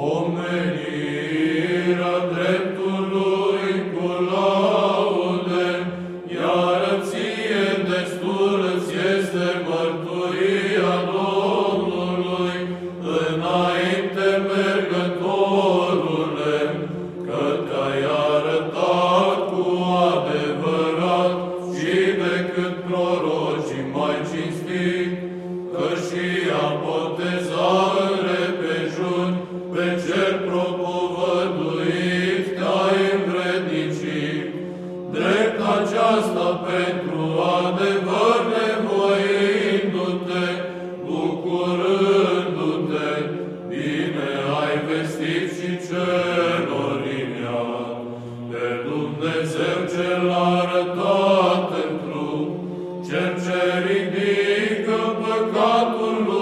pomenirea dreptului cu laude, iar ție destul îți este mărturia Domnului, înainte mergătorule, că te-ai arătat cu adevărat și decât prorocii mai cinstit, că și propovăduit, te-ai învrednicit, drept aceasta pentru adevăr nevoindu-te, bucurându-te, bine ai vestit și celor din ea, pe Dumnezeu cel arătat în trup, cel ce ridică păcatul lui.